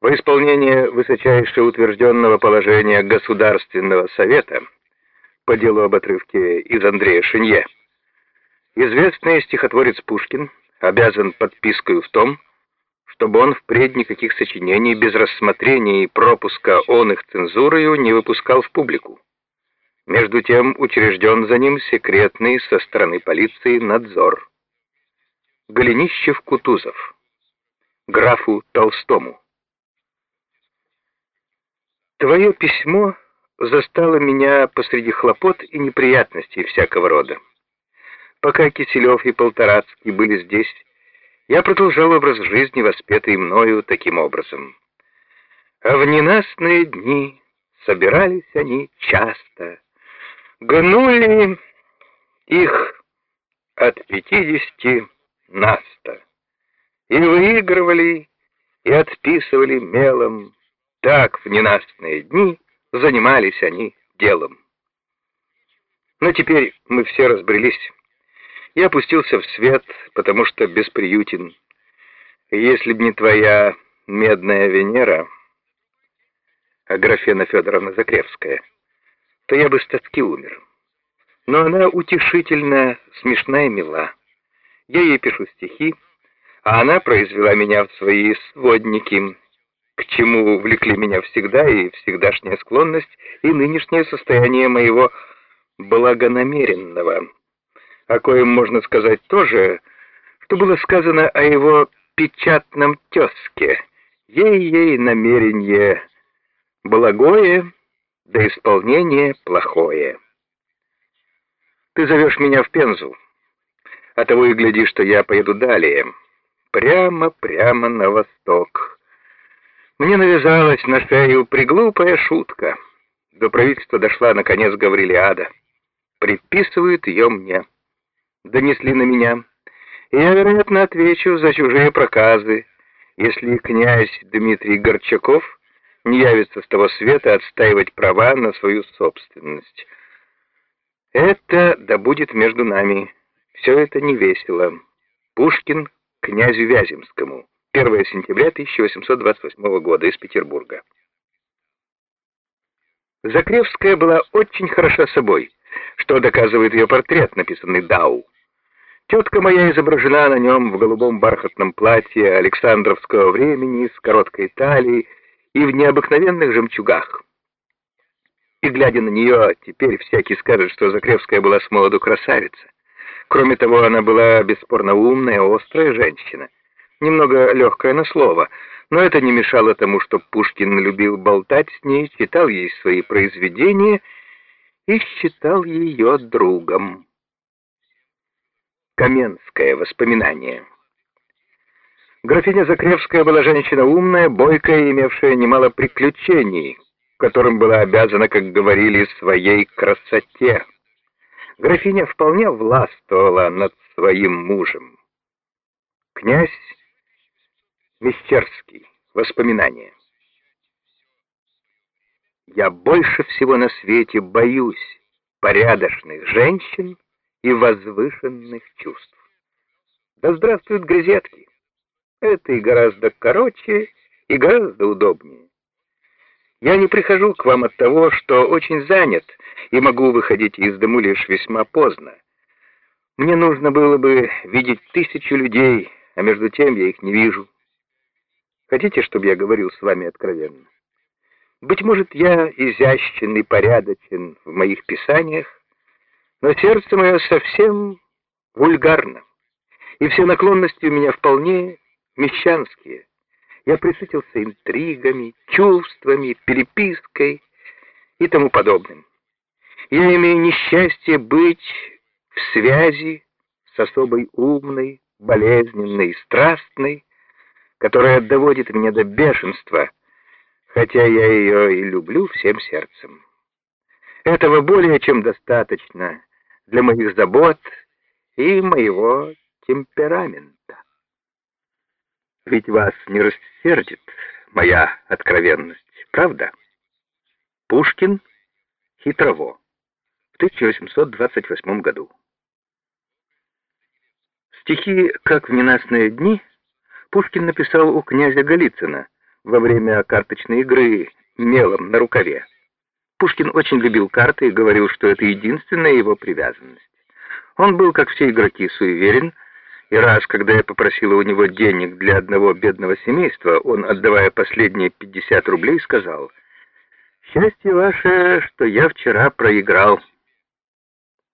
Во исполнение высочайше утвержденного положения Государственного Совета по делу об отрывке из Андрея Шинье, известный стихотворец Пушкин обязан подпиской в том, чтобы он впредь никаких сочинений без рассмотрения и пропуска он их цензурою не выпускал в публику. Между тем учрежден за ним секретный со стороны полиции надзор. Голенищев-Кутузов. Графу Толстому. Твое письмо застало меня посреди хлопот и неприятностей всякого рода. Пока Киселев и Полторацкий были здесь, я продолжал образ жизни, воспетый мною таким образом. А в ненастные дни собирались они часто, гнули их от пятидесяти наста и выигрывали и отписывали мелом так в ненастные дни занимались они делом. Но теперь мы все разбрелись. Я опустился в свет, потому что бесприютен. Если б не твоя медная Венера, Аграфена Федоровна Закревская, то я бы с тоски умер. Но она утешительно, смешная и мила. Я ей пишу стихи, а она произвела меня в свои сводники, к чему влекли меня всегда и всегдашняя склонность, и нынешнее состояние моего благонамеренного, о коем можно сказать тоже, что было сказано о его печатном тезке. Ей-ей намерение благое, да исполнение плохое. Ты зовешь меня в Пензу, а того и гляди, что я поеду далее, прямо-прямо на восток, мне навязалась на шею приглупая шутка. До правительства дошла, наконец, Гаврилиада. Приписывают ее мне. Донесли на меня. Я, вероятно, отвечу за чужие проказы, если князь Дмитрий Горчаков не явится с того света отстаивать права на свою собственность. Это да будет между нами. Все это не весело. Пушкин князю Вяземскому. 1 сентября 1828 года из Петербурга. Закревская была очень хороша собой, что доказывает ее портрет, написанный Дау. Тетка моя изображена на нем в голубом бархатном платье Александровского времени с короткой талией и в необыкновенных жемчугах. И глядя на нее, теперь всякий скажет, что Закревская была с молоду красавица. Кроме того, она была бесспорно умная, острая женщина — немного легкое на слово, но это не мешало тому, что Пушкин любил болтать с ней, читал ей свои произведения и считал ее другом. Каменское воспоминание. Графиня Закревская была женщина умная, бойкая, имевшая немало приключений, которым была обязана, как говорили, своей красоте. Графиня вполне властвовала над своим мужем. Князь Мещерский. Воспоминания. Я больше всего на свете боюсь порядочных женщин и возвышенных чувств. Да здравствуют газетки. Это и гораздо короче, и гораздо удобнее. Я не прихожу к вам от того, что очень занят и могу выходить из дому лишь весьма поздно. Мне нужно было бы видеть тысячу людей, а между тем я их не вижу. Хотите, чтобы я говорил с вами откровенно? Быть может, я изящен и порядочен в моих писаниях, но сердце мое совсем вульгарно, и все наклонности у меня вполне мещанские. Я присытился интригами, чувствами, перепиской и тому подобным. Я имею несчастье быть в связи с особой умной, болезненной страстной, которая доводит меня до бешенства, хотя я ее и люблю всем сердцем. Этого более чем достаточно для моих забот и моего темперамента. Ведь вас не рассердит моя откровенность, правда? Пушкин, Хитрово, в 1828 году. Стихи «Как в ненастные дни» Пушкин написал у князя Голицына, во время карточной игры мелом на рукаве. Пушкин очень любил карты и говорил, что это единственная его привязанность. Он был, как все игроки, суеверен, и раз, когда я попросила у него денег для одного бедного семейства, он, отдавая последние 50 рублей, сказал, «Счастье ваше, что я вчера проиграл».